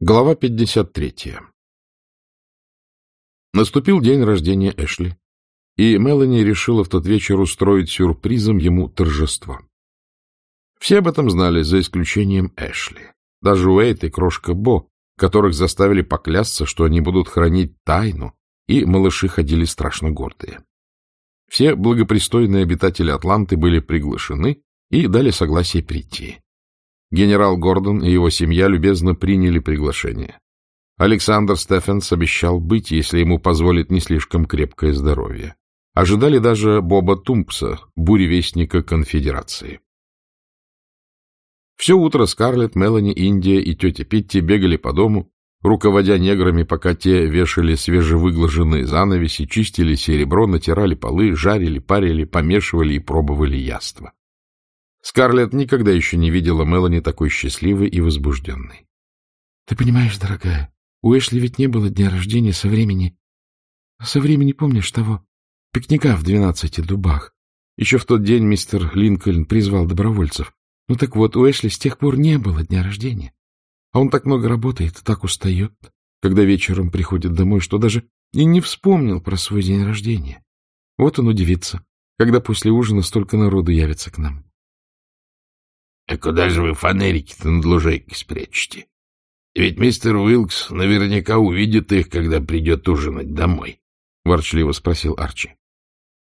Глава 53. Наступил день рождения Эшли, и Мелани решила в тот вечер устроить сюрпризом ему торжество. Все об этом знали, за исключением Эшли. Даже Уэйт и крошка Бо, которых заставили поклясться, что они будут хранить тайну, и малыши ходили страшно гордые. Все благопристойные обитатели Атланты были приглашены и дали согласие прийти. Генерал Гордон и его семья любезно приняли приглашение. Александр Стефенс обещал быть, если ему позволит не слишком крепкое здоровье. Ожидали даже Боба Тумпса, буревестника конфедерации. Все утро Скарлетт, Мелани, Индия и тетя Питти бегали по дому, руководя неграми, пока те вешали свежевыглаженные занавеси, чистили серебро, натирали полы, жарили, парили, помешивали и пробовали яства. Скарлетт никогда еще не видела Мелани такой счастливой и возбужденной. — Ты понимаешь, дорогая, у Эшли ведь не было дня рождения со времени... Со времени, помнишь, того пикника в двенадцати дубах? Еще в тот день мистер Линкольн призвал добровольцев. Ну так вот, у Эшли с тех пор не было дня рождения. А он так много работает, так устает, когда вечером приходит домой, что даже и не вспомнил про свой день рождения. Вот он удивится, когда после ужина столько народу явится к нам. — А куда же вы фонарики-то над лужайкой спрячете? Ведь мистер Уилкс наверняка увидит их, когда придет ужинать домой, — ворчливо спросил Арчи.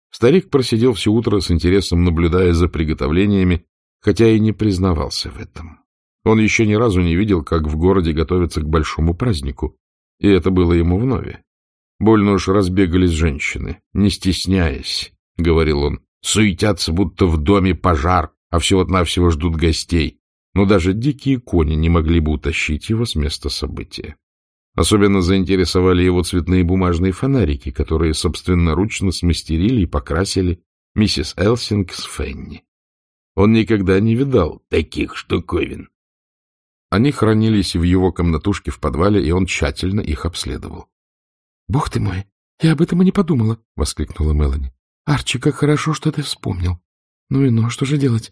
Старик просидел все утро с интересом, наблюдая за приготовлениями, хотя и не признавался в этом. Он еще ни разу не видел, как в городе готовятся к большому празднику, и это было ему вновь. Больно уж разбегались женщины, не стесняясь, — говорил он, — суетятся, будто в доме пожар, а всего-навсего ждут гостей, но даже дикие кони не могли бы утащить его с места события. Особенно заинтересовали его цветные бумажные фонарики, которые собственноручно смастерили и покрасили миссис Элсинг с Фенни. Он никогда не видал таких штуковин. Они хранились в его комнатушке в подвале, и он тщательно их обследовал. — Бог ты мой, я об этом и не подумала, — воскликнула Мелани. — Арчи, как хорошо, что ты вспомнил. Ну и ну, что же делать?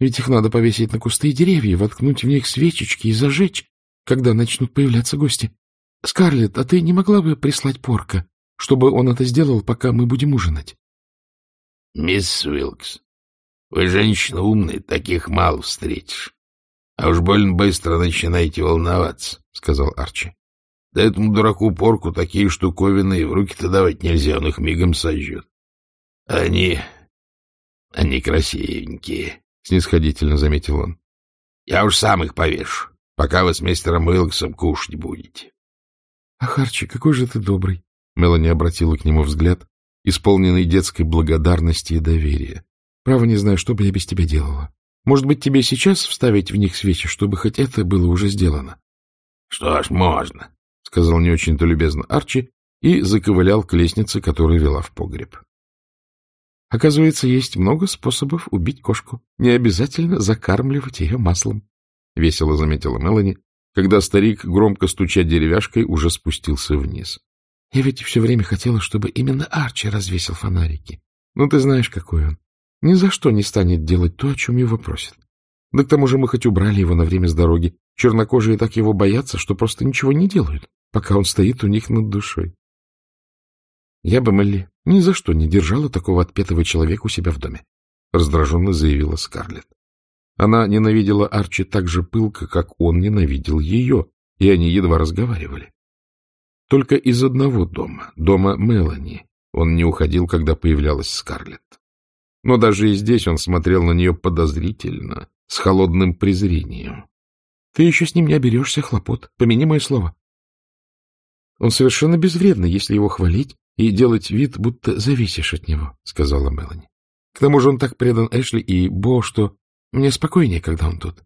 Ведь их надо повесить на кусты и деревья, воткнуть в них свечечки и зажечь, когда начнут появляться гости. Скарлетт, а ты не могла бы прислать порка, чтобы он это сделал, пока мы будем ужинать? — Мисс Уилкс, вы женщина умная, таких мало встретишь. А уж больно быстро начинаете волноваться, — сказал Арчи. — Да этому дураку порку такие штуковины и в руки-то давать нельзя, он их мигом сожжет. Они... они красивенькие. — снисходительно заметил он. — Я уж сам их повешу, пока вы с мистером Уилксом кушать будете. — Ах, Арчи, какой же ты добрый! — Мелани обратила к нему взгляд, исполненный детской благодарности и доверия. — Право не знаю, что бы я без тебя делала. Может быть, тебе сейчас вставить в них свечи, чтобы хоть это было уже сделано? — Что ж, можно, — сказал не очень-то любезно Арчи и заковылял к лестнице, которая вела в погреб. Оказывается, есть много способов убить кошку. Не обязательно закармливать ее маслом, — весело заметила Мелани, когда старик, громко стуча деревяшкой, уже спустился вниз. — Я ведь все время хотела, чтобы именно Арчи развесил фонарики. Ну, ты знаешь, какой он. Ни за что не станет делать то, о чем его просят. Да к тому же мы хоть убрали его на время с дороги. Чернокожие так его боятся, что просто ничего не делают, пока он стоит у них над душой. Я бы, Мелли, ни за что не держала такого отпетого человека у себя в доме, — раздраженно заявила Скарлетт. Она ненавидела Арчи так же пылко, как он ненавидел ее, и они едва разговаривали. Только из одного дома, дома Мелани, он не уходил, когда появлялась Скарлетт. Но даже и здесь он смотрел на нее подозрительно, с холодным презрением. — Ты еще с ним не оберешься хлопот, помяни мое слово. Он совершенно безвредно, если его хвалить и делать вид, будто зависишь от него, — сказала Мелани. К тому же он так предан Эшли и Бо, что мне спокойнее, когда он тут.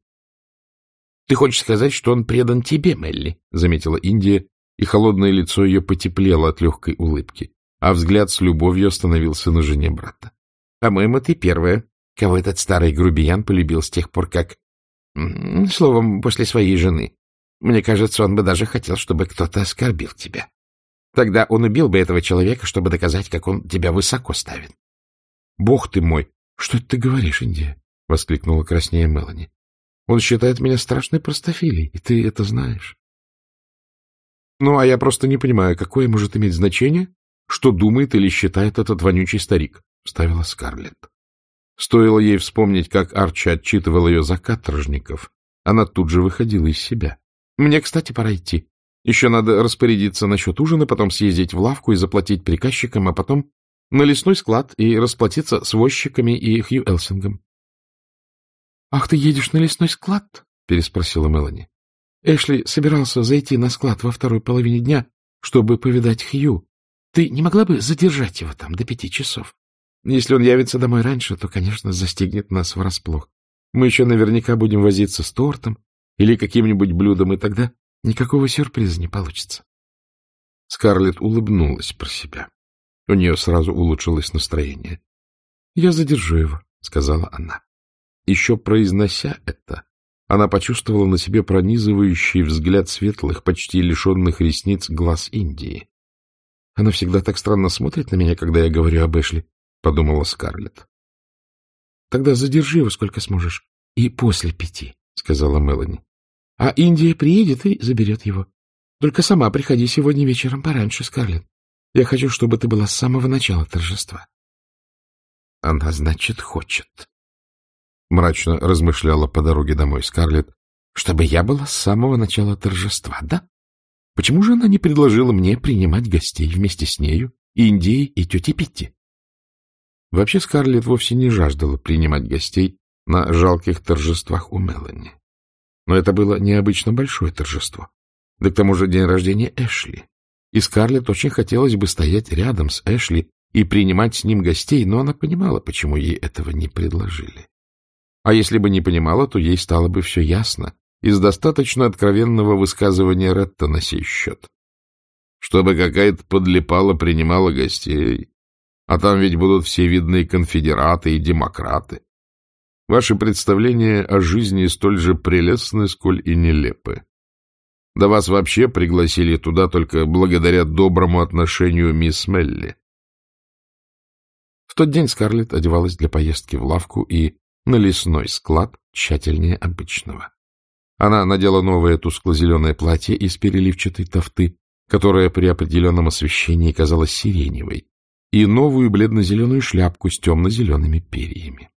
— Ты хочешь сказать, что он предан тебе, Мелли? — заметила Индия, и холодное лицо ее потеплело от легкой улыбки, а взгляд с любовью остановился на жене брата. — По-моему, ты первая, кого этот старый грубиян полюбил с тех пор, как... Словом, после своей жены. Мне кажется, он бы даже хотел, чтобы кто-то оскорбил тебя. Тогда он убил бы этого человека, чтобы доказать, как он тебя высоко ставит. — Бог ты мой! Что это ты говоришь, Индия? — воскликнула краснея Мелани. — Он считает меня страшной простофилей, и ты это знаешь. Ну, а я просто не понимаю, какое может иметь значение, что думает или считает этот вонючий старик, — вставила Скарлетт. Стоило ей вспомнить, как Арчи отчитывал ее за каторжников, она тут же выходила из себя. Мне, кстати, пора идти. Еще надо распорядиться насчет ужина, потом съездить в лавку и заплатить приказчикам, а потом на лесной склад и расплатиться с возчиками и Хью Элсингом. — Ах, ты едешь на лесной склад? — переспросила Мелани. Эшли собирался зайти на склад во второй половине дня, чтобы повидать Хью. Ты не могла бы задержать его там до пяти часов? Если он явится домой раньше, то, конечно, застигнет нас врасплох. Мы еще наверняка будем возиться с тортом или каким-нибудь блюдом, и тогда никакого сюрприза не получится. Скарлетт улыбнулась про себя. У нее сразу улучшилось настроение. — Я задержу его, — сказала она. Еще произнося это, она почувствовала на себе пронизывающий взгляд светлых, почти лишенных ресниц глаз Индии. — Она всегда так странно смотрит на меня, когда я говорю об Эшли, — подумала Скарлетт. — Тогда задержи его сколько сможешь. И после пяти, — сказала Мелани. — А Индия приедет и заберет его. Только сама приходи сегодня вечером пораньше, Скарлетт. Я хочу, чтобы ты была с самого начала торжества. — Она, значит, хочет, — мрачно размышляла по дороге домой Скарлетт, — чтобы я была с самого начала торжества, да? Почему же она не предложила мне принимать гостей вместе с нею, Индией и тетей Питти? Вообще Скарлетт вовсе не жаждала принимать гостей на жалких торжествах у Мелани. Но это было необычно большое торжество. Да к тому же день рождения Эшли. И Скарлетт очень хотелось бы стоять рядом с Эшли и принимать с ним гостей, но она понимала, почему ей этого не предложили. А если бы не понимала, то ей стало бы все ясно из достаточно откровенного высказывания Ретта на сей счет. Чтобы какая-то подлипала принимала гостей, а там ведь будут все видные конфедераты и демократы. Ваши представления о жизни столь же прелестны, сколь и нелепы. Да вас вообще пригласили туда только благодаря доброму отношению мисс Мелли. В тот день Скарлетт одевалась для поездки в лавку и на лесной склад тщательнее обычного. Она надела новое тускло-зеленое платье из переливчатой тофты, которое при определенном освещении казалось сиреневой, и новую бледно-зеленую шляпку с темно-зелеными перьями.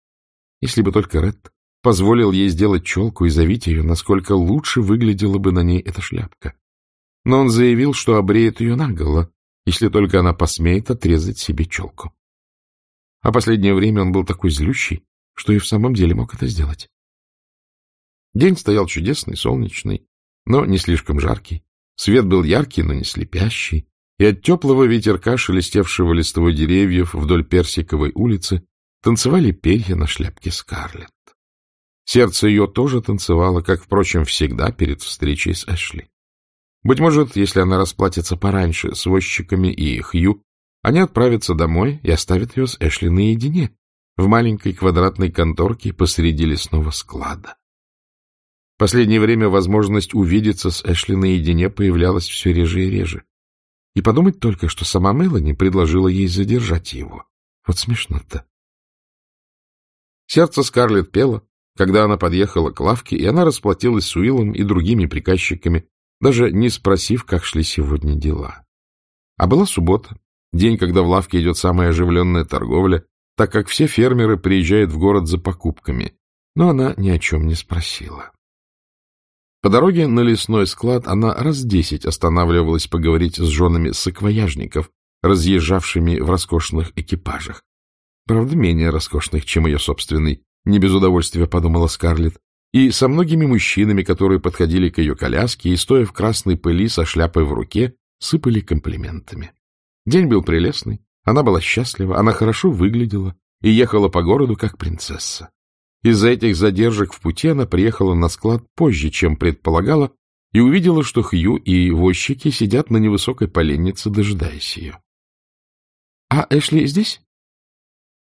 Если бы только Ред позволил ей сделать челку и завить ее, насколько лучше выглядела бы на ней эта шляпка. Но он заявил, что обреет ее наголо, если только она посмеет отрезать себе челку. А последнее время он был такой злющий, что и в самом деле мог это сделать. День стоял чудесный, солнечный, но не слишком жаркий. Свет был яркий, но не слепящий, и от теплого ветерка, шелестевшего листвой деревьев вдоль Персиковой улицы, танцевали перья на шляпке Скарлетт. Сердце ее тоже танцевало, как, впрочем, всегда перед встречей с Эшли. Быть может, если она расплатится пораньше с возчиками и Хью, они отправятся домой и оставят ее с Эшли наедине, в маленькой квадратной конторке посреди лесного склада. В последнее время возможность увидеться с Эшли наедине появлялась все реже и реже. И подумать только, что сама Мелани предложила ей задержать его. Вот смешно-то. Сердце Скарлетт пело, когда она подъехала к лавке, и она расплатилась с Уиллом и другими приказчиками, даже не спросив, как шли сегодня дела. А была суббота, день, когда в лавке идет самая оживленная торговля, так как все фермеры приезжают в город за покупками, но она ни о чем не спросила. По дороге на лесной склад она раз десять останавливалась поговорить с женами саквояжников, разъезжавшими в роскошных экипажах. Правда, менее роскошных, чем ее собственный, не без удовольствия подумала Скарлетт, и со многими мужчинами, которые подходили к ее коляске и, стоя в красной пыли со шляпой в руке, сыпали комплиментами. День был прелестный, она была счастлива, она хорошо выглядела и ехала по городу как принцесса. Из-за этих задержек в пути она приехала на склад позже, чем предполагала, и увидела, что Хью и возчики сидят на невысокой поленнице, дожидаясь ее. — А Эшли здесь? —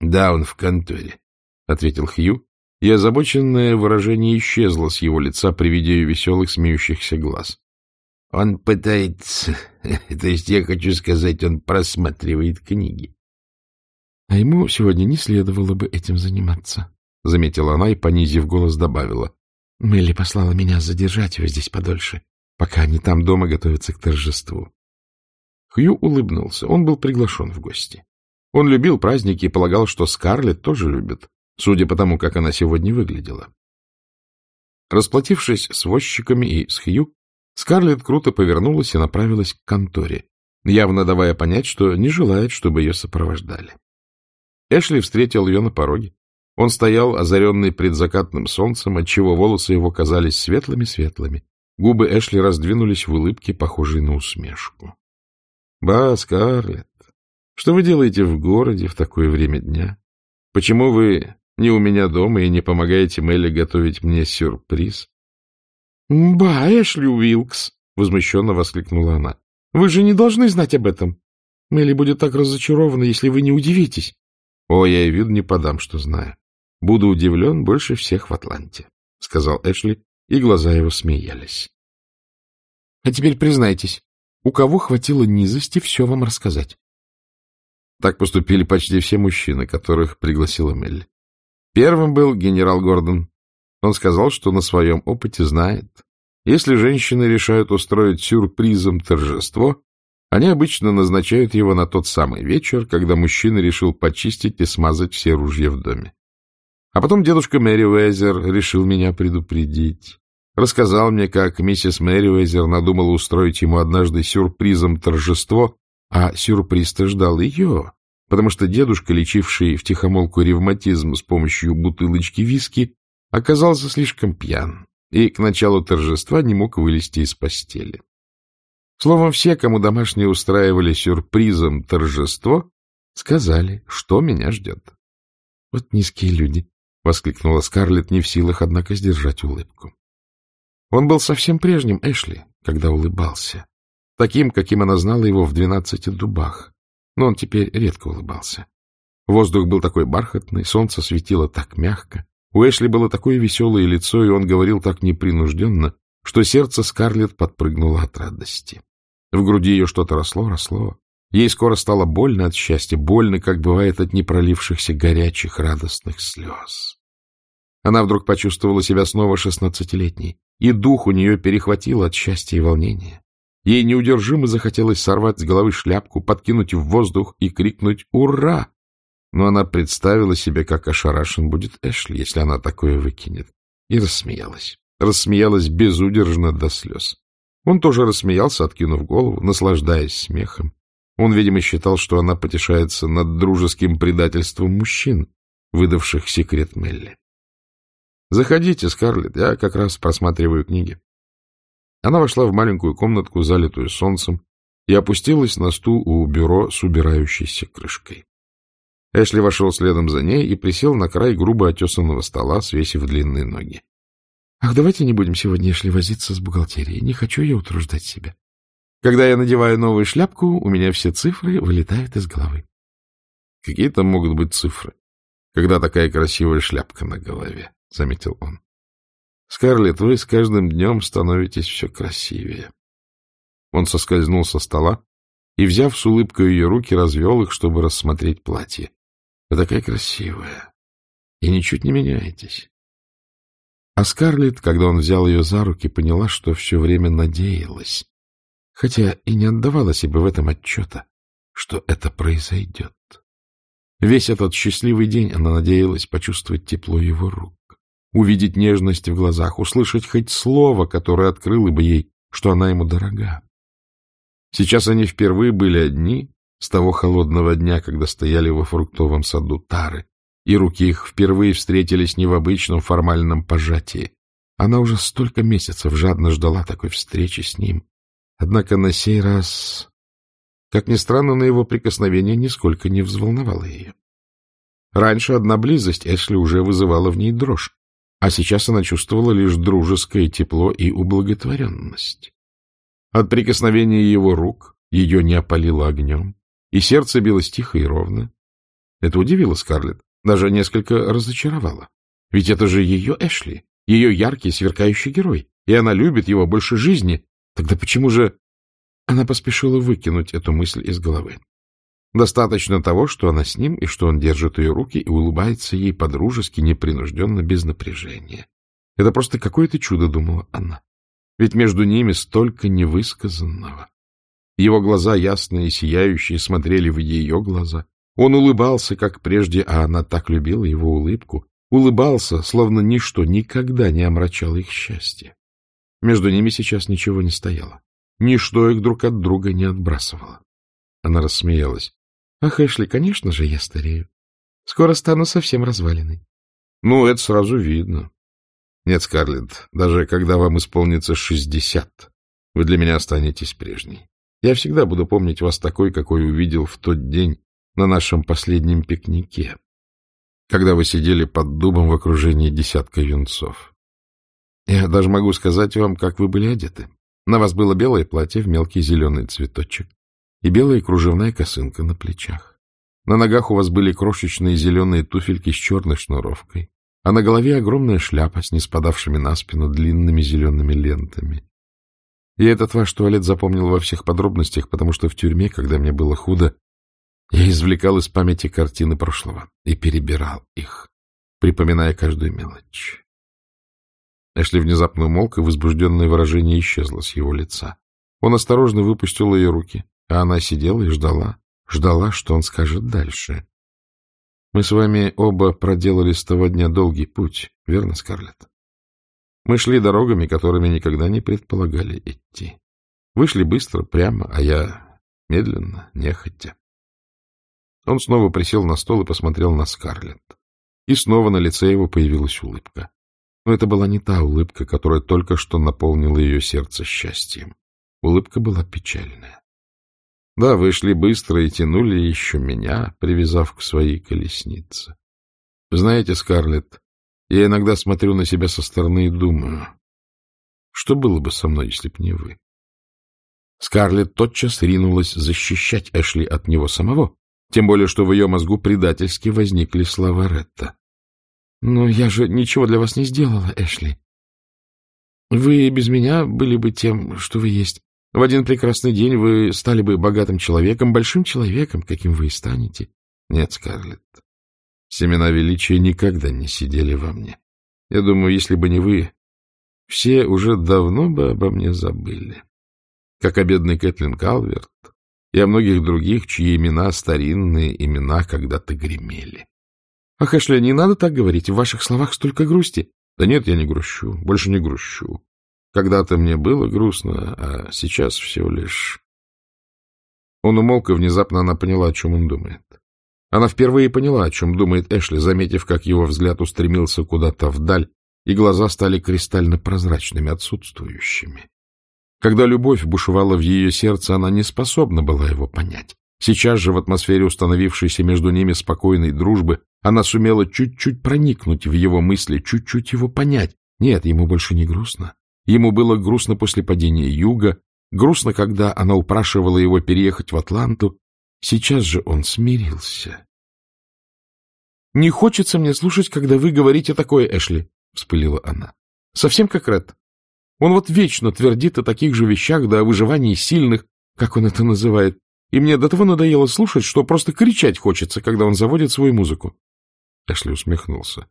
Да, он в конторе, — ответил Хью, и озабоченное выражение исчезло с его лица при виде веселых смеющихся глаз. Он пытается... То есть я хочу сказать, он просматривает книги. — А ему сегодня не следовало бы этим заниматься, — заметила она и, понизив голос, добавила. — Мелли послала меня задержать его здесь подольше, пока они там дома готовятся к торжеству. Хью улыбнулся. Он был приглашен в гости. Он любил праздники и полагал, что Скарлетт тоже любит, судя по тому, как она сегодня выглядела. Расплатившись с возчиками и с Хью, Скарлетт круто повернулась и направилась к конторе, явно давая понять, что не желает, чтобы ее сопровождали. Эшли встретил ее на пороге. Он стоял, озаренный предзакатным солнцем, отчего волосы его казались светлыми-светлыми. Губы Эшли раздвинулись в улыбке, похожей на усмешку. — Ба, Скарлетт, что вы делаете в городе в такое время дня? Почему вы не у меня дома и не помогаете Мелли готовить мне сюрприз? — Ба, Эшли Уилкс! — возмущенно воскликнула она. — Вы же не должны знать об этом. Мелли будет так разочарована, если вы не удивитесь. — О, я и виду не подам, что знаю. Буду удивлен больше всех в Атланте, — сказал Эшли, и глаза его смеялись. — А теперь признайтесь, у кого хватило низости все вам рассказать? Так поступили почти все мужчины, которых пригласила Мелли. Первым был генерал Гордон. Он сказал, что на своем опыте знает. Если женщины решают устроить сюрпризом торжество, они обычно назначают его на тот самый вечер, когда мужчина решил почистить и смазать все ружья в доме. А потом дедушка Мэри Уэзер решил меня предупредить. Рассказал мне, как миссис Мэри Уэзер надумала устроить ему однажды сюрпризом торжество, а сюрприз-то ждал ее, потому что дедушка, лечивший в тихомолку ревматизм с помощью бутылочки виски, оказался слишком пьян и к началу торжества не мог вылезти из постели. Словом, все, кому домашние устраивали сюрпризом торжество, сказали, что меня ждет. — Вот низкие люди, — воскликнула Скарлетт, не в силах, однако, сдержать улыбку. Он был совсем прежним Эшли, когда улыбался таким, каким она знала его в двенадцати дубах. Но он теперь редко улыбался. Воздух был такой бархатный, солнце светило так мягко. У Эшли было такое веселое лицо, и он говорил так непринужденно, что сердце Скарлетт подпрыгнуло от радости. В груди ее что-то росло, росло. Ей скоро стало больно от счастья, больно, как бывает от непролившихся горячих радостных слез. Она вдруг почувствовала себя снова шестнадцатилетней, и дух у нее перехватило от счастья и волнения. Ей неудержимо захотелось сорвать с головы шляпку, подкинуть в воздух и крикнуть «Ура!». Но она представила себе, как ошарашен будет Эшли, если она такое выкинет, и рассмеялась. Рассмеялась безудержно до слез. Он тоже рассмеялся, откинув голову, наслаждаясь смехом. Он, видимо, считал, что она потешается над дружеским предательством мужчин, выдавших секрет Мелли. — Заходите, Скарлетт, я как раз просматриваю книги. Она вошла в маленькую комнатку, залитую солнцем, и опустилась на стул у бюро с убирающейся крышкой. Эшли вошел следом за ней и присел на край грубо отесанного стола, свесив длинные ноги. — Ах, давайте не будем сегодня, Эшли, возиться с бухгалтерией. Не хочу я утруждать себя. Когда я надеваю новую шляпку, у меня все цифры вылетают из головы. — Какие там могут быть цифры, когда такая красивая шляпка на голове? — заметил он. Скарлетт, вы с каждым днем становитесь все красивее. Он соскользнул со стола и, взяв с улыбкой ее руки, развел их, чтобы рассмотреть платье. Вы такая красивая. И ничуть не меняетесь. А Скарлетт, когда он взял ее за руки, поняла, что все время надеялась, хотя и не отдавала себе в этом отчета, что это произойдет. Весь этот счастливый день она надеялась почувствовать тепло его рук увидеть нежность в глазах, услышать хоть слово, которое открыло бы ей, что она ему дорога. Сейчас они впервые были одни с того холодного дня, когда стояли во фруктовом саду Тары, и руки их впервые встретились не в обычном формальном пожатии. Она уже столько месяцев жадно ждала такой встречи с ним. Однако на сей раз, как ни странно, на его прикосновение нисколько не взволновало ее. Раньше одна близость Эшли уже вызывала в ней дрожь а сейчас она чувствовала лишь дружеское тепло и ублаготворенность. От прикосновения его рук ее не опалило огнем, и сердце билось тихо и ровно. Это удивило Скарлетт, даже несколько разочаровало. Ведь это же ее Эшли, ее яркий, сверкающий герой, и она любит его больше жизни. Тогда почему же... Она поспешила выкинуть эту мысль из головы. Достаточно того, что она с ним, и что он держит ее руки и улыбается ей по-дружески, непринужденно, без напряжения. Это просто какое-то чудо, думала она. Ведь между ними столько невысказанного. Его глаза, ясные и сияющие, смотрели в ее глаза. Он улыбался, как прежде, а она так любила его улыбку. Улыбался, словно ничто никогда не омрачало их счастье. Между ними сейчас ничего не стояло. Ничто их друг от друга не отбрасывало. Она рассмеялась. — Ах, Эшли, конечно же, я старею. Скоро стану совсем развалиной. — Ну, это сразу видно. Нет, Скарлетт, даже когда вам исполнится шестьдесят, вы для меня останетесь прежней. Я всегда буду помнить вас такой, какой увидел в тот день на нашем последнем пикнике, когда вы сидели под дубом в окружении десятка юнцов. Я даже могу сказать вам, как вы были одеты. На вас было белое платье в мелкий зеленый цветочек и белая кружевная косынка на плечах. На ногах у вас были крошечные зеленые туфельки с черной шнуровкой, а на голове огромная шляпа с неспадавшими на спину длинными зелеными лентами. Я этот ваш туалет запомнил во всех подробностях, потому что в тюрьме, когда мне было худо, я извлекал из памяти картины прошлого и перебирал их, припоминая каждую мелочь. Эшли внезапно умолк, и возбужденное выражение исчезло с его лица. Он осторожно выпустил ее руки, а она сидела и ждала, ждала, что он скажет дальше. Мы с вами оба проделали с того дня долгий путь, верно, Скарлетт? Мы шли дорогами, которыми никогда не предполагали идти. Вышли быстро, прямо, а я медленно, нехотя. Он снова присел на стол и посмотрел на Скарлетт. И снова на лице его появилась улыбка. Но это была не та улыбка, которая только что наполнила ее сердце счастьем. Улыбка была печальная. Да, вы шли быстро и тянули еще меня, привязав к своей колеснице. Знаете, Скарлетт, я иногда смотрю на себя со стороны и думаю, что было бы со мной, если б не вы? Скарлетт тотчас ринулась защищать Эшли от него самого, тем более, что в ее мозгу предательски возникли слова Ретта. — Но я же ничего для вас не сделала, Эшли. Вы без меня были бы тем, что вы есть. В один прекрасный день вы стали бы богатым человеком, большим человеком, каким вы и станете. Нет, Скарлетт, семена величия никогда не сидели во мне. Я думаю, если бы не вы, все уже давно бы обо мне забыли. Как о бедной Кэтлин Калверт и о многих других, чьи имена старинные имена когда-то гремели. Ах, Эшли, не надо так говорить, в ваших словах столько грусти. Да нет, я не грущу, больше не грущу. Когда-то мне было грустно, а сейчас всего лишь... Он умолк, и внезапно она поняла, о чем он думает. Она впервые поняла, о чем думает Эшли, заметив, как его взгляд устремился куда-то вдаль, и глаза стали кристально прозрачными, отсутствующими. Когда любовь бушевала в ее сердце, она не способна была его понять. Сейчас же в атмосфере установившейся между ними спокойной дружбы она сумела чуть-чуть проникнуть в его мысли, чуть-чуть его понять. Нет, ему больше не грустно. Ему было грустно после падения юга, грустно, когда она упрашивала его переехать в Атланту. Сейчас же он смирился. — Не хочется мне слушать, когда вы говорите такое, Эшли, — вспылила она. — Совсем как Ред. Он вот вечно твердит о таких же вещах, да о выживании сильных, как он это называет, и мне до того надоело слушать, что просто кричать хочется, когда он заводит свою музыку. Эшли усмехнулся.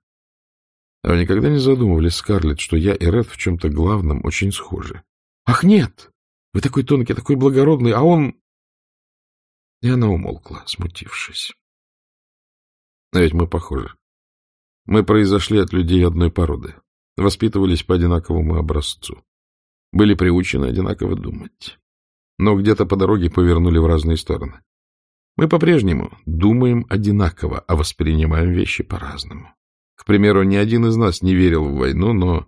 Вы никогда не задумывались, Скарлетт, что я и Ред в чем-то главном очень схожи? — Ах, нет! Вы такой тонкий, такой благородный, а он... И она умолкла, смутившись. А ведь мы похожи. Мы произошли от людей одной породы, воспитывались по одинаковому образцу, были приучены одинаково думать, но где-то по дороге повернули в разные стороны. Мы по-прежнему думаем одинаково, а воспринимаем вещи по-разному. К примеру, ни один из нас не верил в войну, но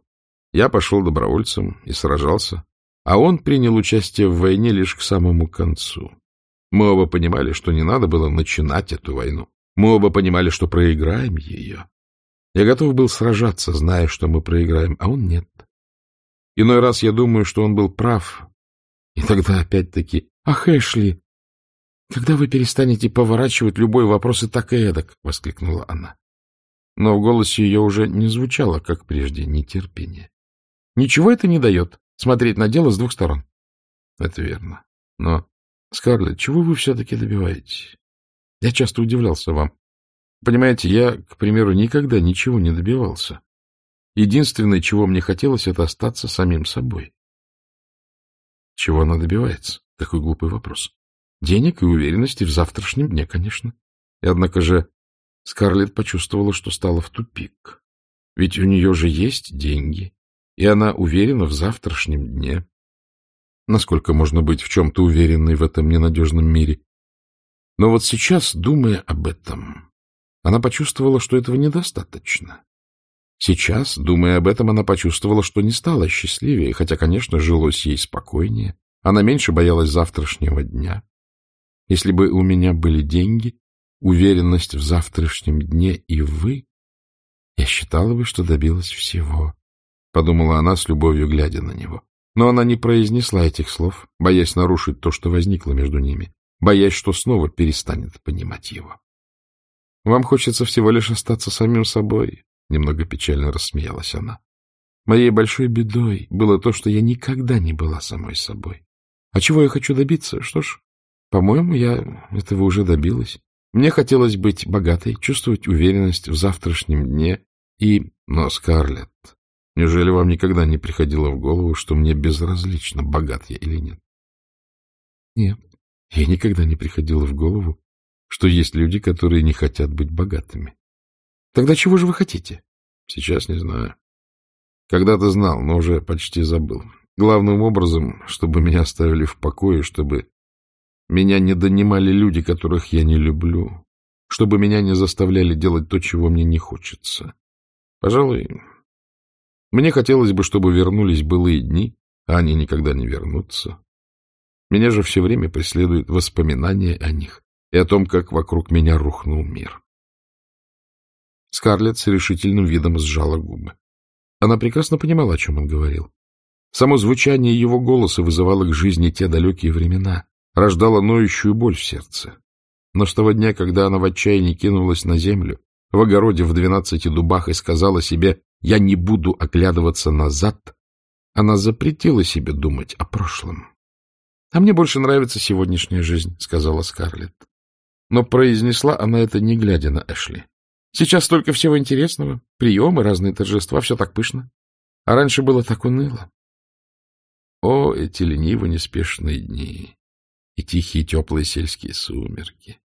я пошел добровольцем и сражался, а он принял участие в войне лишь к самому концу. Мы оба понимали, что не надо было начинать эту войну. Мы оба понимали, что проиграем ее. Я готов был сражаться, зная, что мы проиграем, а он нет. Иной раз я думаю, что он был прав. И тогда опять-таки, ах, Эшли, когда вы перестанете поворачивать любой вопрос и так и эдак, — воскликнула она но в голосе ее уже не звучало, как прежде, нетерпение. — Ничего это не дает, смотреть на дело с двух сторон. — Это верно. Но, Скарлетт, чего вы все-таки добиваетесь? Я часто удивлялся вам. Понимаете, я, к примеру, никогда ничего не добивался. Единственное, чего мне хотелось, это остаться самим собой. Чего она добивается? Какой глупый вопрос. Денег и уверенности в завтрашнем дне, конечно. И однако же Скарлетт почувствовала, что стала в тупик. Ведь у нее же есть деньги, и она уверена в завтрашнем дне. Насколько можно быть в чем-то уверенной в этом ненадежном мире? Но вот сейчас, думая об этом, она почувствовала, что этого недостаточно. Сейчас, думая об этом, она почувствовала, что не стала счастливее, хотя, конечно, жилось ей спокойнее. Она меньше боялась завтрашнего дня. Если бы у меня были деньги, уверенность в завтрашнем дне и вы, я считала бы, что добилась всего, — подумала она с любовью, глядя на него. Но она не произнесла этих слов, боясь нарушить то, что возникло между ними, боясь, что снова перестанет понимать его. — Вам хочется всего лишь остаться самим собой, — немного печально рассмеялась она. Моей большой бедой было то, что я никогда не была самой собой. А чего я хочу добиться? Что ж, по-моему, я этого уже добилась. Мне хотелось быть богатой, чувствовать уверенность в завтрашнем дне и... Но, Скарлетт, неужели вам никогда не приходило в голову, что мне безразлично, богат я или нет? Нет, ей никогда не приходило в голову, что есть люди, которые не хотят быть богатыми. Тогда чего же вы хотите? Сейчас не знаю. Когда-то знал, но уже почти забыл. Главным образом, чтобы меня оставили в покое, чтобы меня не донимали люди, которых я не люблю, чтобы меня не заставляли делать то, чего мне не хочется. Пожалуй, мне хотелось бы, чтобы вернулись былые дни, а они никогда не вернутся. Меня же все время преследуют воспоминания о них и о том, как вокруг меня рухнул мир. Скарлетт с решительным видом сжала губы. Она прекрасно понимала, о чем он говорил. Само звучание его голоса вызывало к жизни те далекие времена, рождала ноющую боль в сердце. Но с того дня, когда она в отчаянии кинулась на землю, в огороде в двенадцати дубах и сказала себе «я не буду оглядываться назад», она запретила себе думать о прошлом. — А мне больше нравится сегодняшняя жизнь, — сказала Скарлетт. Но произнесла она это, не глядя на Эшли. Сейчас столько всего интересного, приемы, разные торжества, все так пышно. А раньше было так уныло. О, эти лениво неспешные дни! И тихие теплые сельские сумерки,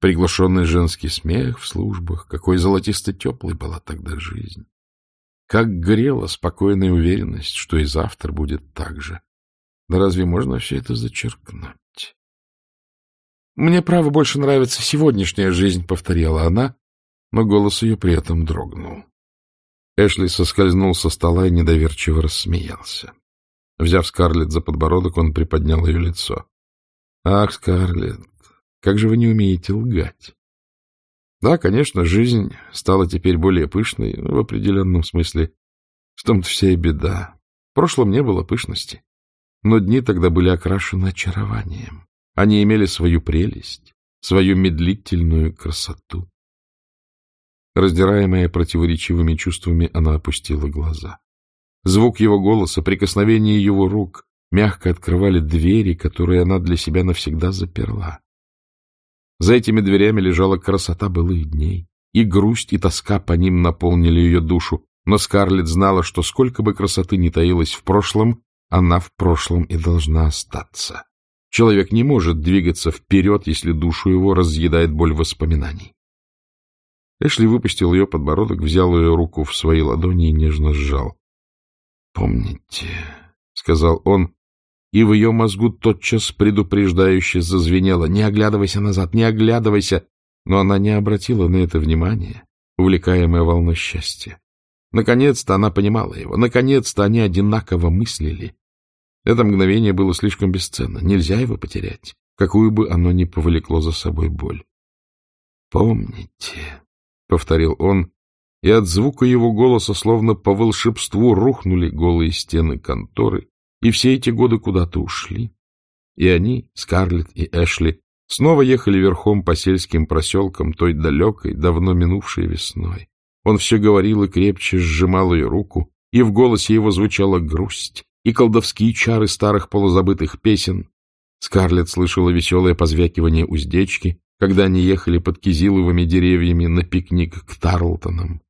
приглушенный женский смех в службах, какой золотисто-теплой была тогда жизнь. Как грела спокойная уверенность, что и завтра будет так же. Да разве можно все это зачеркнуть? «Мне, право, больше нравится сегодняшняя жизнь», — повторяла она, но голос ее при этом дрогнул. Эшли соскользнул со стола и недоверчиво рассмеялся. Взяв Скарлетт за подбородок, он приподнял ее лицо. Ах, Скарлетт, как же вы не умеете лгать? Да, конечно, жизнь стала теперь более пышной, в определенном смысле. В том-то вся и беда. В прошлом не было пышности, но дни тогда были окрашены очарованием. Они имели свою прелесть, свою медлительную красоту. Раздираемая противоречивыми чувствами, она опустила глаза. Звук его голоса, прикосновение его рук, мягко открывали двери, которые она для себя навсегда заперла. За этими дверями лежала красота былых дней, и грусть и тоска по ним наполнили ее душу, но Скарлетт знала, что сколько бы красоты ни таилось в прошлом, она в прошлом и должна остаться. Человек не может двигаться вперед, если душу его разъедает боль воспоминаний. Эшли выпустил ее подбородок, взял ее руку в свои ладони и нежно сжал. — Помните, — сказал он, и в ее мозгу тотчас предупреждающе зазвенело «Не оглядывайся назад, не оглядывайся!» Но она не обратила на это внимания, увлекаемая волной счастья. Наконец-то она понимала его, наконец-то они одинаково мыслили. Это мгновение было слишком бесценно, нельзя его потерять, какую бы оно ни повлекло за собой боль. «Помните», — повторил он, и от звука его голоса словно по волшебству рухнули голые стены конторы, и все эти годы куда-то ушли. И они, Скарлетт и Эшли, снова ехали верхом по сельским проселкам той далекой, давно минувшей весной. Он все говорил и крепче сжимал ее руку, и в голосе его звучала грусть, и колдовские чары старых полузабытых песен. Скарлетт слышала веселое позвякивание уздечки, когда они ехали под кизиловыми деревьями на пикник к Тарлтонам.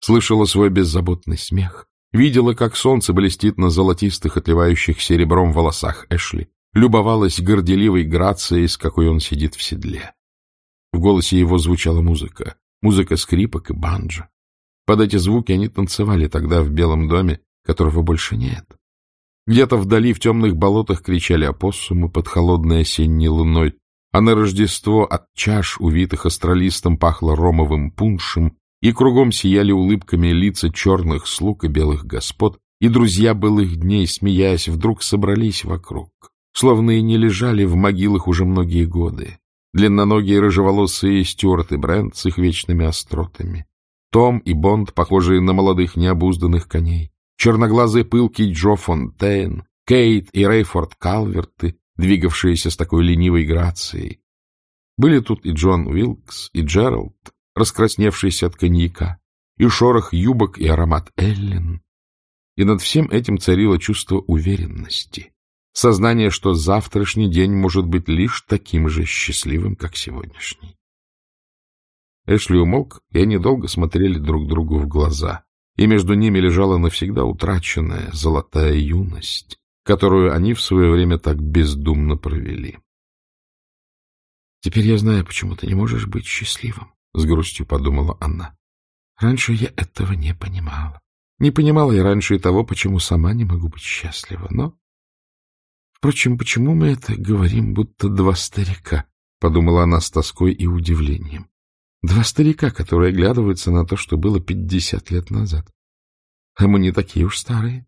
Слышала свой беззаботный смех, видела, как солнце блестит на золотистых, отливающих серебром волосах Эшли, любовалась горделивой грацией, с какой он сидит в седле. В голосе его звучала музыка, музыка скрипок и банджо. Под эти звуки они танцевали тогда в Белом доме, которого больше нет. Где-то вдали в темных болотах кричали опоссумы под холодной осенней луной, а на Рождество от чаш, увитых астролистом, пахло ромовым пуншем, и кругом сияли улыбками лица черных слуг и белых господ, и друзья былых дней, смеясь, вдруг собрались вокруг, словно и не лежали в могилах уже многие годы. Длинноногие рыжеволосые Стюарт и Брент с их вечными остротами, Том и Бонд, похожие на молодых необузданных коней, черноглазый пылкий Джо Фонтейн, Кейт и Рейфорд Калверты, двигавшиеся с такой ленивой грацией. Были тут и Джон Уилкс, и Джеральд, раскрасневшийся от коньяка, и шорох юбок, и аромат Эллен. И над всем этим царило чувство уверенности, сознание, что завтрашний день может быть лишь таким же счастливым, как сегодняшний. Эшли умолк, и они долго смотрели друг другу в глаза, и между ними лежала навсегда утраченная золотая юность, которую они в свое время так бездумно провели. — Теперь я знаю, почему ты не можешь быть счастливым, — с грустью подумала она. — Раньше я этого не понимала. Не понимала я раньше и того, почему сама не могу быть счастлива. Но, впрочем, почему мы это говорим, будто два старика? — подумала она с тоской и удивлением. Два старика, которые оглядываются на то, что было пятьдесят лет назад. А мы не такие уж старые.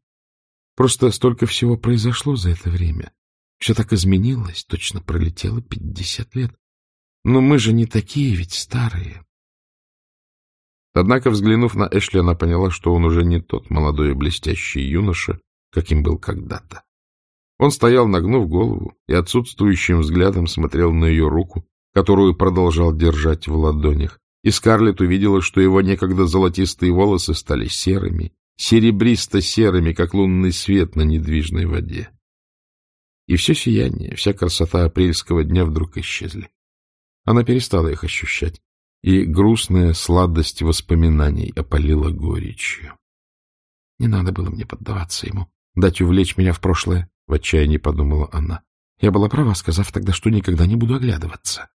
Просто столько всего произошло за это время. Все так изменилось, точно пролетело пятьдесят лет. Но мы же не такие ведь старые. Однако, взглянув на Эшли, она поняла, что он уже не тот молодой и блестящий юноша, каким был когда-то. Он стоял, нагнув голову, и отсутствующим взглядом смотрел на ее руку, которую продолжал держать в ладонях, и Скарлетт увидела, что его некогда золотистые волосы стали серыми, серебристо-серыми, как лунный свет на недвижной воде. И все сияние, вся красота апрельского дня вдруг исчезли. Она перестала их ощущать, и грустная сладость воспоминаний опалила горечью. Не надо было мне поддаваться ему, дать увлечь меня в прошлое, — в отчаянии подумала она. Я была права, сказав тогда, что никогда не буду оглядываться.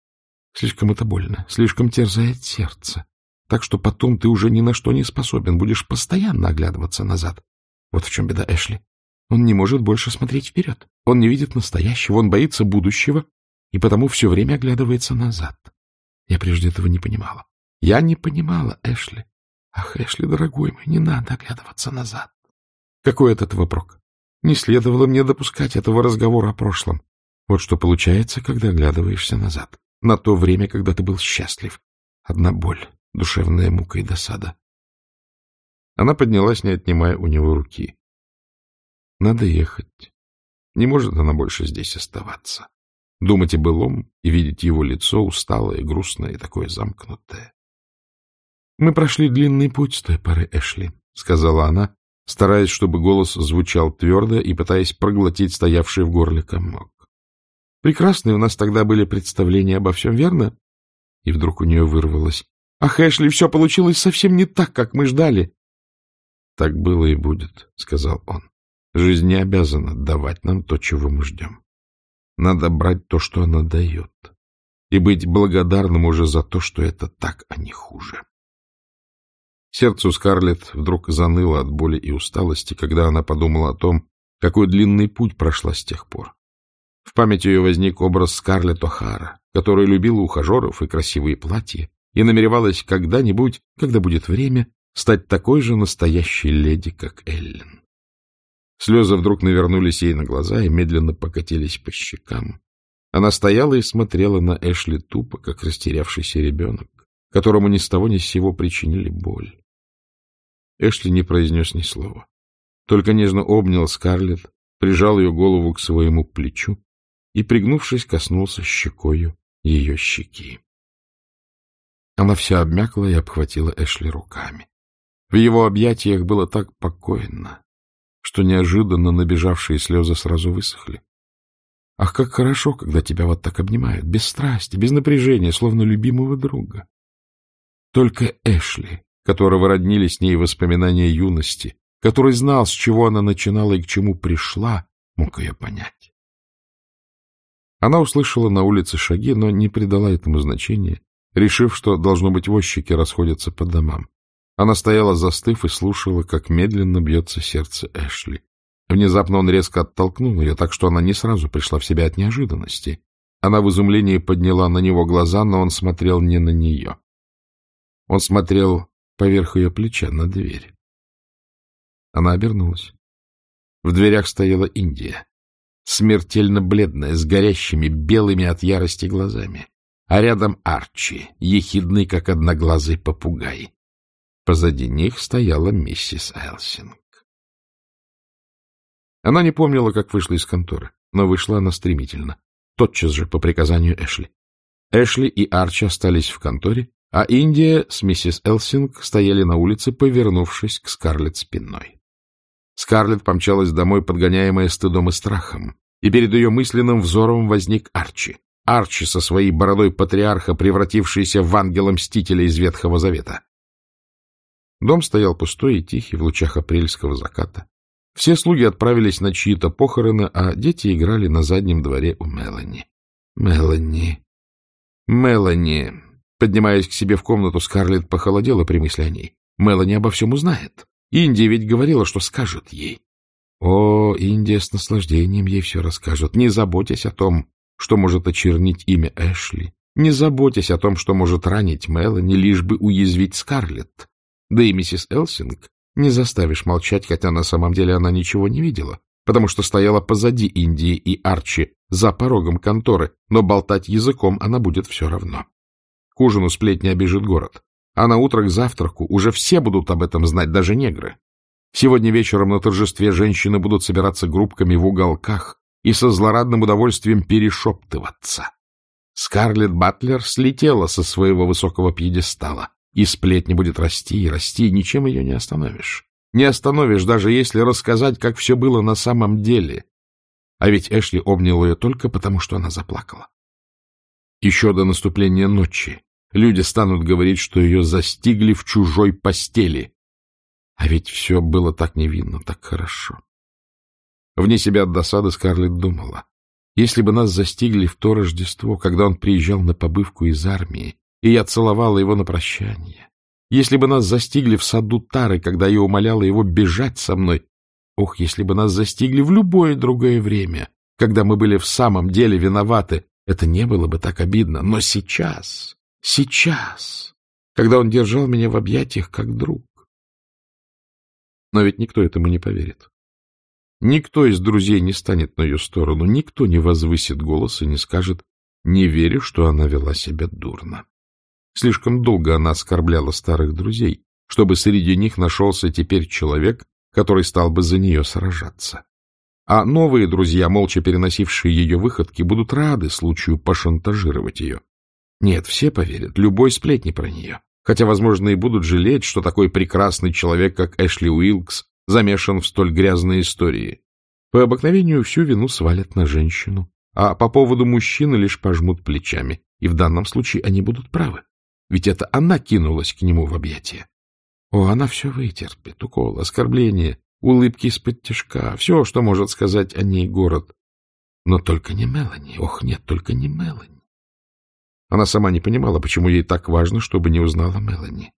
Слишком это больно, слишком терзает сердце так что потом ты уже ни на что не способен, будешь постоянно оглядываться назад. Вот в чем беда Эшли. Он не может больше смотреть вперед. Он не видит настоящего, он боится будущего, и потому все время оглядывается назад. Я прежде этого не понимала. Я не понимала, Эшли. Ах, Эшли, дорогой мой, не надо оглядываться назад. Какой от этого прок? Не следовало мне допускать этого разговора о прошлом. Вот что получается, когда оглядываешься назад. На то время, когда ты был счастлив. Одна боль, душевная мука и досада. Она поднялась, не отнимая у него руки. Надо ехать. Не может она больше здесь оставаться. Думать о былом и видеть его лицо усталое, грустное и такое замкнутое. — Мы прошли длинный путь с той поры, Эшли, — сказала она, стараясь, чтобы голос звучал твердо и пытаясь проглотить стоявший в горле комок. — Прекрасные у нас тогда были представления обо всем, верно? И вдруг у нее вырвалось. Ах, Эшли, все получилось совсем не так, как мы ждали. — Так было и будет, — сказал он. — Жизнь не обязана давать нам то, чего мы ждем. Надо брать то, что она дает, и быть благодарным уже за то, что это так, а не хуже. Сердцу Скарлетт вдруг заныло от боли и усталости, когда она подумала о том, какой длинный путь прошла с тех пор. В памяти ее возник образ Скарлетт О'Хара, которая любила ухажеров и красивые платья, и намеревалась когда-нибудь, когда будет время, стать такой же настоящей леди, как Эллен. Слезы вдруг навернулись ей на глаза и медленно покатились по щекам. Она стояла и смотрела на Эшли тупо, как растерявшийся ребенок, которому ни с того ни с сего причинили боль. Эшли не произнес ни слова, только нежно обнял Скарлетт, прижал ее голову к своему плечу и, пригнувшись, коснулся щекою ее щеки. Она вся обмякла и обхватила Эшли руками. В его объятиях было так покойно, что неожиданно набежавшие слезы сразу высохли. Ах, как хорошо, когда тебя вот так обнимают, без страсти, без напряжения, словно любимого друга. Только Эшли, которого роднили с ней воспоминания юности, который знал, с чего она начинала и к чему пришла, мог ее понять. Она услышала на улице шаги, но не придала этому значения, решив, что, должно быть, возчики расходятся по домам. Она стояла, застыв, и слушала, как медленно бьется сердце Эшли. Внезапно он резко оттолкнул ее, так что она не сразу пришла в себя от неожиданности. Она в изумлении подняла на него глаза, но он смотрел не на нее. Он смотрел поверх ее плеча на дверь. Она обернулась. В дверях стояла Индия, смертельно бледная, с горящими, белыми от ярости глазами. А рядом Арчи, ехидный, как одноглазый попугай. Позади них стояла миссис Элсинг. Она не помнила, как вышла из конторы, но вышла она стремительно, тотчас же по приказанию Эшли. Эшли и Арчи остались в конторе, а Индия с миссис Элсинг стояли на улице, повернувшись к Скарлетт спиной. Скарлетт помчалась домой, подгоняемая стыдом и страхом, и перед ее мысленным взором возник Арчи. Арчи со своей бородой патриарха, превратившийся в ангела-мстителя из Ветхого Завета. Дом стоял пустой и тихий в лучах апрельского заката. Все слуги отправились на чьи-то похороны, а дети играли на заднем дворе у Мелани. Мелани. Мелани. Поднимаясь к себе в комнату, Скарлетт похолодела при мысли о ней. Мелани обо всем узнает. Индия ведь говорила, что скажет ей. О, Индия с наслаждением ей все расскажет, не заботясь о том, что может очернить имя Эшли, не заботясь о том, что может ранить Мелани, лишь бы уязвить Скарлетт. Да и миссис Элсинг не заставишь молчать, хотя на самом деле она ничего не видела, потому что стояла позади Индии и Арчи, за порогом конторы, но болтать языком она будет все равно. К ужину сплетни обижит город, а на утро к завтраку уже все будут об этом знать, даже негры. Сегодня вечером на торжестве женщины будут собираться группками в уголках и со злорадным удовольствием перешептываться. Скарлетт Батлер слетела со своего высокого пьедестала. И сплетни будет расти и расти, и ничем ее не остановишь. Не остановишь, даже если рассказать, как все было на самом деле. А ведь Эшли обнял ее только потому, что она заплакала. Еще до наступления ночи люди станут говорить, что ее застигли в чужой постели. А ведь все было так невинно, так хорошо. Вне себя от досады Скарлетт думала. Если бы нас застигли в то Рождество, когда он приезжал на побывку из армии, и я целовала его на прощание. Если бы нас застигли в саду Тары, когда я умоляла его бежать со мной, ох, если бы нас застигли в любое другое время, когда мы были в самом деле виноваты, это не было бы так обидно. Но сейчас, сейчас, когда он держал меня в объятиях как друг. Но ведь никто этому не поверит. Никто из друзей не станет на ее сторону, никто не возвысит голос и не скажет «не верю, что она вела себя дурно». Слишком долго она оскорбляла старых друзей, чтобы среди них нашелся теперь человек, который стал бы за нее сражаться. А новые друзья, молча переносившие ее выходки, будут рады случаю пошантажировать ее. Нет, все поверят, любой сплетни про нее. Хотя, возможно, и будут жалеть, что такой прекрасный человек, как Эшли Уилкс, замешан в столь грязной истории. По обыкновению всю вину свалят на женщину, а по поводу мужчины лишь пожмут плечами, и в данном случае они будут правы. Ведь это она кинулась к нему в объятия. О, она все вытерпит, укол, оскорбление, улыбки из-под тяжка, все, что может сказать о ней город. Но только не Мелани, ох, нет, только не Мелани. Она сама не понимала, почему ей так важно, чтобы не узнала Мелани.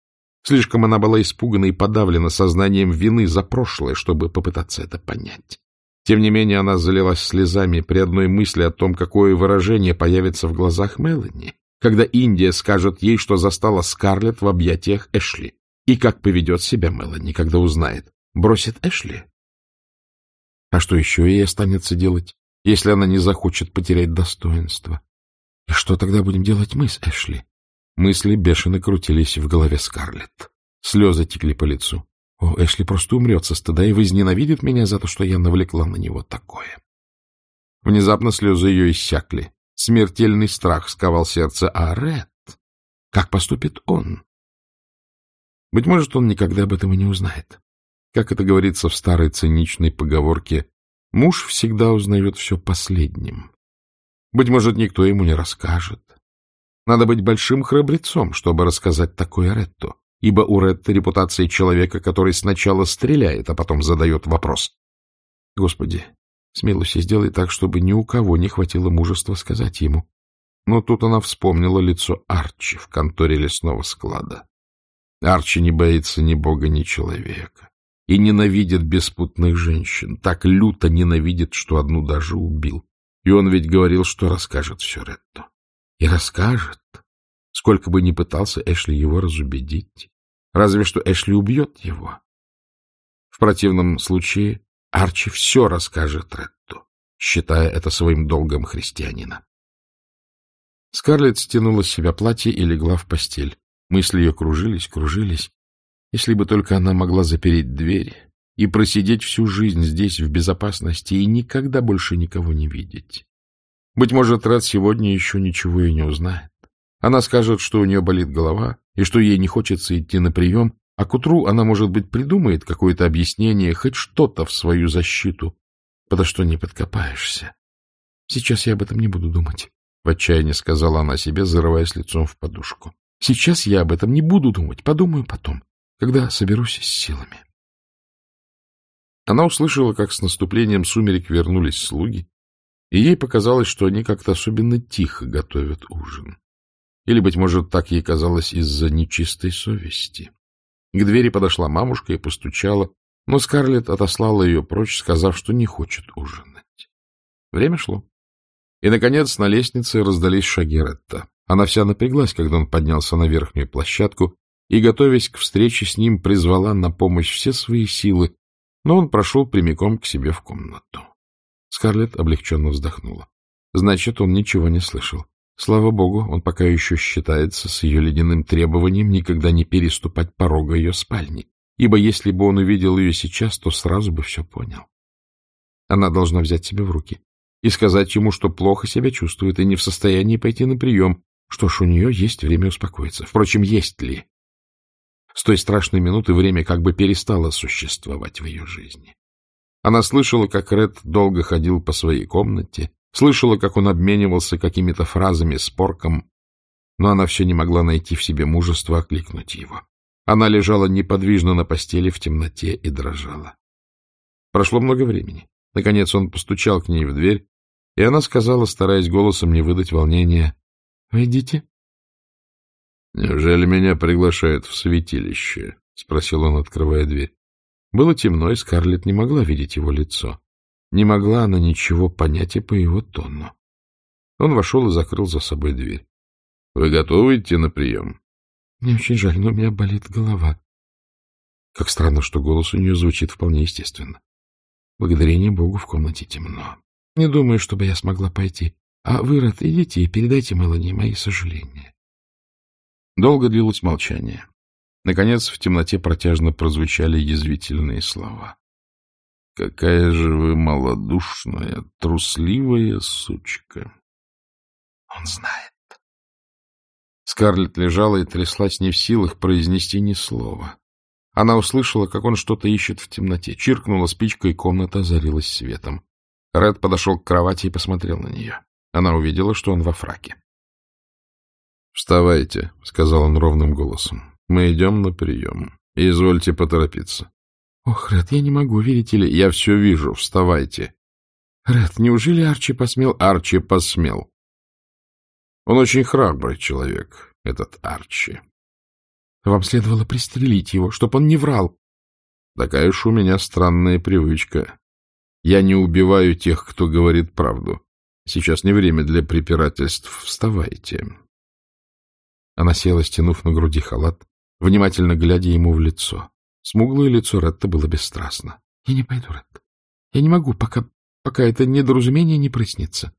Слишком она была испугана и подавлена сознанием вины за прошлое, чтобы попытаться это понять. Тем не менее, она залилась слезами при одной мысли о том, какое выражение появится в глазах Мелани, когда Индия скажет ей, что застала Скарлетт в объятиях Эшли, и как поведет себя Мелани, когда узнает. Бросит Эшли? А что еще ей останется делать, если она не захочет потерять достоинство? И что тогда будем делать мы с Эшли? Мысли бешено крутились в голове Скарлетт. Слезы текли по лицу. О, Эшли просто умрет со стыда и возненавидит меня за то, что я навлекла на него такое. Внезапно слезы ее иссякли. Смертельный страх сковал сердце. А Ред? Как поступит он? Быть может, он никогда об этом и не узнает. Как это говорится в старой циничной поговорке, муж всегда узнает все последним. Быть может, никто ему не расскажет. Надо быть большим храбрецом, чтобы рассказать такое Ретту. ибо у Ретта репутация человека, который сначала стреляет, а потом задает вопрос. Господи, смилуйся, сделай так, чтобы ни у кого не хватило мужества сказать ему. Но тут она вспомнила лицо Арчи в конторе лесного склада. Арчи не боится ни бога, ни человека и ненавидит беспутных женщин, так люто ненавидит, что одну даже убил. И он ведь говорил, что расскажет все Ретто. И расскажет, сколько бы ни пытался Эшли его разубедить. Разве что Эшли убьет его. В противном случае Арчи все расскажет Ретту, считая это своим долгом христианина. Скарлетт стянула с себя платье и легла в постель. Мысли ее кружились, кружились. Если бы только она могла запереть дверь и просидеть всю жизнь здесь в безопасности и никогда больше никого не видеть. Быть может, Ред сегодня еще ничего и не узнает. Она скажет, что у нее болит голова и что ей не хочется идти на прием, а к утру она, может быть, придумает какое-то объяснение, хоть что-то в свою защиту, подо что не подкопаешься. Сейчас я об этом не буду думать, — в отчаянии сказала она себе, зарываясь лицом в подушку. Сейчас я об этом не буду думать, подумаю потом, когда соберусь с силами. Она услышала, как с наступлением сумерек вернулись слуги, и ей показалось, что они как-то особенно тихо готовят ужин. Или, быть может, так ей казалось из-за нечистой совести. К двери подошла мамушка и постучала, но Скарлетт отослала ее прочь, сказав, что не хочет ужинать. Время шло. И, наконец, на лестнице раздались шаги Ретта. Она вся напряглась, когда он поднялся на верхнюю площадку и, готовясь к встрече с ним, призвала на помощь все свои силы, но он прошел прямиком к себе в комнату. Скарлетт облегченно вздохнула. Значит, он ничего не слышал. Слава богу, он пока еще считается с ее ледяным требованием никогда не переступать порога ее спальни, ибо если бы он увидел ее сейчас, то сразу бы все понял. Она должна взять себя в руки и сказать ему, что плохо себя чувствует и не в состоянии пойти на прием. Что ж, у нее есть время успокоиться. Впрочем, есть ли? С той страшной минуты время как бы перестало существовать в ее жизни. Она слышала, как Ред долго ходил по своей комнате, Слышала, как он обменивался какими-то фразами с порком, но она все не могла найти в себе мужества окликнуть его. Она лежала неподвижно на постели в темноте и дрожала. Прошло много времени. Наконец он постучал к ней в дверь, и она сказала, стараясь голосом не выдать волнения, — Войдите. — Неужели меня приглашают в святилище? — спросил он, открывая дверь. Было темно, и Скарлетт не могла видеть его лицо. Не могла она ничего понять и по его тону. Он вошел и закрыл за собой дверь. — Вы готовы идти на прием? — Мне очень жаль, но у меня болит голова. Как странно, что голос у нее звучит вполне естественно. Благодарение Богу в комнате темно. Не думаю, чтобы я смогла пойти. А вы, Ред, идите и передайте Мелани мои сожаления. Долго длилось молчание. Наконец, в темноте протяжно прозвучали язвительные слова. Какая же вы малодушная, трусливая сучка. Он знает. Скарлетт лежала и тряслась не в силах произнести ни слова. Она услышала, как он что-то ищет в темноте. Чиркнула спичкой, и комната озарилась светом. Ред подошел к кровати и посмотрел на нее. Она увидела, что он во фраке. — Вставайте, — сказал он ровным голосом. — Мы идем на прием. И извольте поторопиться. — Ох, Ред, я не могу, видите ли. Я все вижу. Вставайте. — Ред, неужели Арчи посмел? Арчи посмел. Он очень храбрый человек, этот Арчи. Вам следовало пристрелить его, чтоб он не врал. Такая уж у меня странная привычка. Я не убиваю тех, кто говорит правду. Сейчас не время для препирательств. Вставайте. Она села, стянув на груди халат, внимательно глядя ему в лицо. Смуглое лицо Ретта было бесстрастно. — Я не пойду, Ретт. Я не могу, пока, пока это недоразумение не прояснится.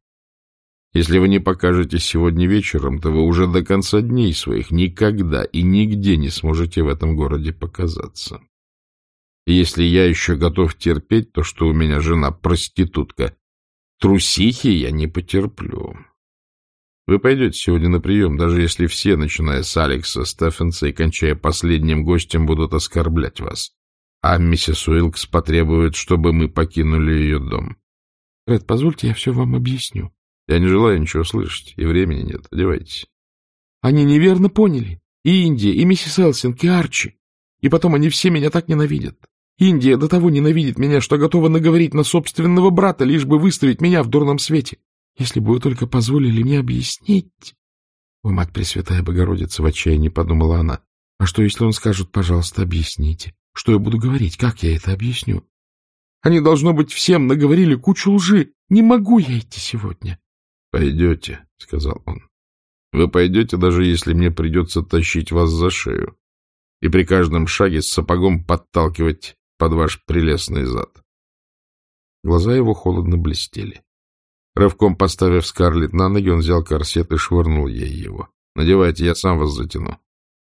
Если вы не покажетесь сегодня вечером, то вы уже до конца дней своих никогда и нигде не сможете в этом городе показаться. И если я еще готов терпеть то, что у меня жена проститутка, трусихи я не потерплю. Вы пойдете сегодня на прием, даже если все, начиная с Алекса Стефенса и кончая последним гостем, будут оскорблять вас. А миссис Уилкс потребует, чтобы мы покинули ее дом. — Ред, позвольте, я все вам объясню. — Я не желаю ничего слышать, и времени нет. Одевайтесь. — Они неверно поняли. И Индия, и миссис Элсинг, и Арчи. И потом они все меня так ненавидят. Индия до того ненавидит меня, что готова наговорить на собственного брата, лишь бы выставить меня в дурном свете. Если бы вы только позволили мне объяснить... О, мать Пресвятая Богородица, в отчаянии подумала она. А что, если он скажет, пожалуйста, объясните? Что я буду говорить? Как я это объясню? Они, должно быть, всем наговорили кучу лжи. Не могу я идти сегодня. — Пойдете, — сказал он. — Вы пойдете, даже если мне придется тащить вас за шею и при каждом шаге с сапогом подталкивать под ваш прелестный зад. Глаза его холодно блестели. Рывком поставив Скарлетт на ноги, он взял корсет и швырнул ей его. — Надевайте, я сам вас затяну.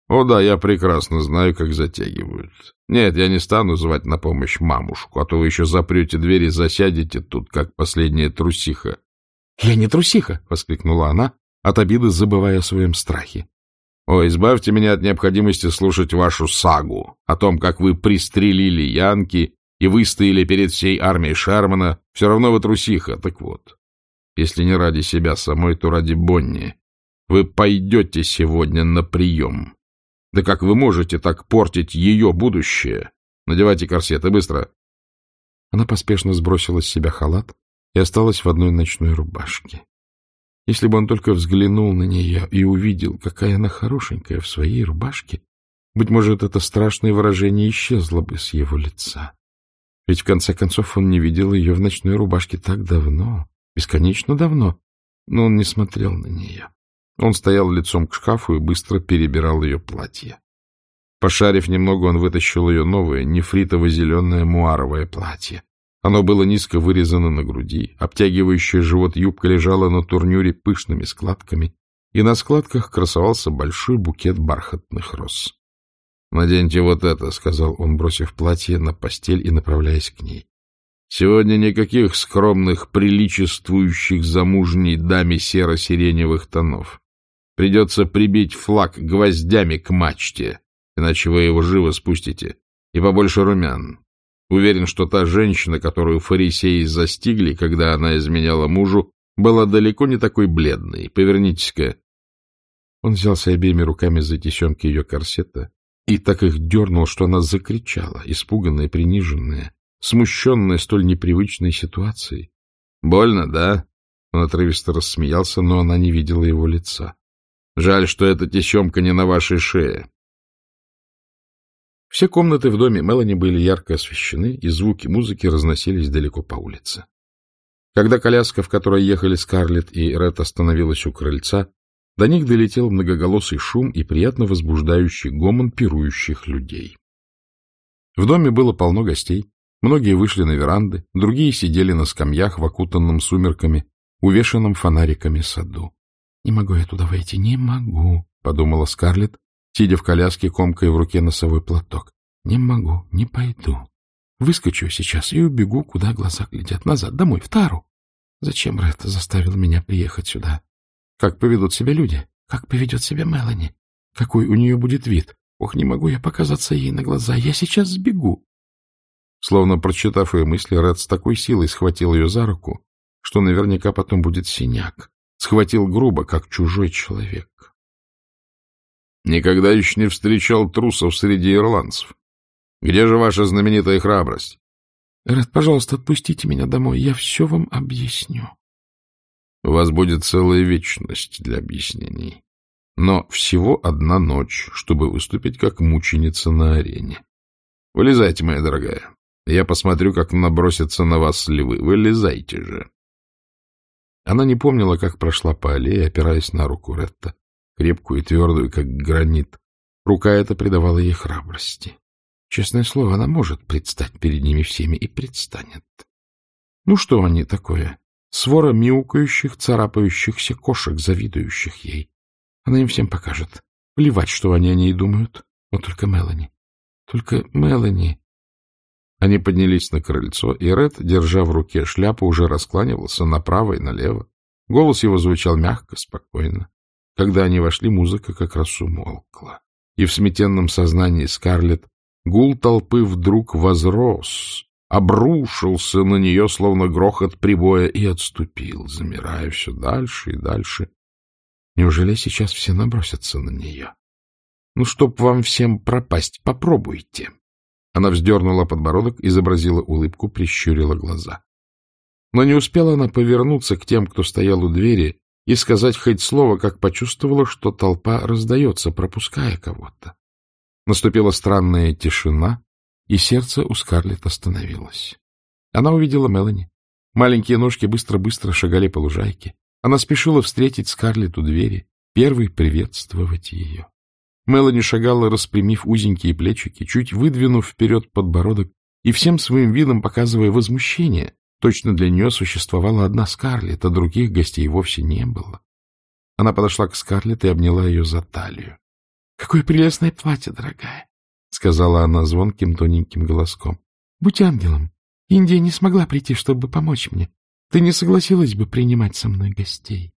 О да, я прекрасно знаю, как затягивают. Нет, я не стану звать на помощь мамушку, а то вы еще запрете дверь и засядете тут, как последняя трусиха. — Я не трусиха! — воскликнула она, от обиды забывая о своем страхе. — О, избавьте меня от необходимости слушать вашу сагу о том, как вы пристрелили Янки и выстояли перед всей армией Шермана. Все равно вы трусиха. Так вот, если не ради себя самой, то ради Бонни. Вы пойдете сегодня на прием. Да как вы можете так портить ее будущее? Надевайте корсеты, быстро. Она поспешно сбросила с себя халат и осталась в одной ночной рубашке. Если бы он только взглянул на нее и увидел, какая она хорошенькая в своей рубашке, быть может, это страшное выражение исчезло бы с его лица. Ведь, в конце концов, он не видел ее в ночной рубашке так давно, бесконечно давно, но он не смотрел на нее. Он стоял лицом к шкафу и быстро перебирал ее платье. Пошарив немного, он вытащил ее новое, нефритово-зеленое муаровое платье. Оно было низко вырезано на груди, обтягивающая живот юбка лежала на турнюре пышными складками, и на складках красовался большой букет бархатных роз. — Наденьте вот это, — сказал он, бросив платье на постель и направляясь к ней. — Сегодня никаких скромных, приличествующих замужней даме серо-сиреневых тонов. Придется прибить флаг гвоздями к мачте, иначе вы его живо спустите. И побольше румян. Уверен, что та женщина, которую фарисеи застигли, когда она изменяла мужу, была далеко не такой бледной. Повернитесь-ка. Он взялся обеими руками за тесемки ее корсета и так их дернул, что она закричала, испуганная, приниженная, смущенная столь непривычной ситуацией. — Больно, да? Он отрывисто рассмеялся, но она не видела его лица. Жаль, что эта тесемка не на вашей шее. Все комнаты в доме Мелани были ярко освещены, и звуки музыки разносились далеко по улице. Когда коляска, в которой ехали Скарлетт и Ред, остановилась у крыльца, до них долетел многоголосый шум и приятно возбуждающий гомон пирующих людей. В доме было полно гостей. Многие вышли на веранды, другие сидели на скамьях в окутанном сумерками, увешанном фонариками саду. Не могу я туда войти, не могу, — подумала Скарлетт, сидя в коляске, комкой в руке носовой платок. Не могу, не пойду. Выскочу сейчас и убегу, куда глаза глядят. Назад, домой, в Тару. Зачем Ред заставил меня приехать сюда? Как поведут себя люди? Как поведет себя Мелани? Какой у нее будет вид? Ох, не могу я показаться ей на глаза. Я сейчас сбегу. Словно прочитав ее мысли, Ред с такой силой схватил ее за руку, что наверняка потом будет синяк. Схватил грубо, как чужой человек. Никогда еще не встречал трусов среди ирландцев. Где же ваша знаменитая храбрость? Ред, пожалуйста, отпустите меня домой, я все вам объясню. У вас будет целая вечность для объяснений. Но всего одна ночь, чтобы выступить как мученица на арене. Вылезайте, моя дорогая. Я посмотрю, как набросятся на вас львы. Вылезайте же. Она не помнила, как прошла по аллее, опираясь на руку Ретта, крепкую и твердую, как гранит. Рука эта придавала ей храбрости. Честное слово, она может предстать перед ними всеми и предстанет. Ну что они такое? Свора мяукающих, царапающихся кошек, завидующих ей. Она им всем покажет. Плевать, что они о ней думают. Вот только Мелани. Только Мелани. Они поднялись на крыльцо, и Ред, держа в руке шляпу, уже раскланивался направо и налево. Голос его звучал мягко, спокойно. Когда они вошли, музыка как раз умолкла. И в сметенном сознании Скарлетт гул толпы вдруг возрос, обрушился на нее, словно грохот прибоя, и отступил, замирая все дальше и дальше. Неужели сейчас все набросятся на нее? Ну, чтоб вам всем пропасть, попробуйте. Она вздернула подбородок, изобразила улыбку, прищурила глаза. Но не успела она повернуться к тем, кто стоял у двери, и сказать хоть слово, как почувствовала, что толпа раздается, пропуская кого-то. Наступила странная тишина, и сердце у Скарлетт остановилось. Она увидела Мелани. Маленькие ножки быстро-быстро шагали по лужайке. Она спешила встретить Скарлетт у двери, первой приветствовать ее. Мелани шагала, распрямив узенькие плечики, чуть выдвинув вперед подбородок и всем своим видом показывая возмущение. Точно для нее существовала одна Скарлетт, а других гостей вовсе не было. Она подошла к Скарлетт и обняла ее за талию. — Какое прелестное платье, дорогая! — сказала она звонким тоненьким голоском. — Будь ангелом. Индия не смогла прийти, чтобы помочь мне. Ты не согласилась бы принимать со мной гостей.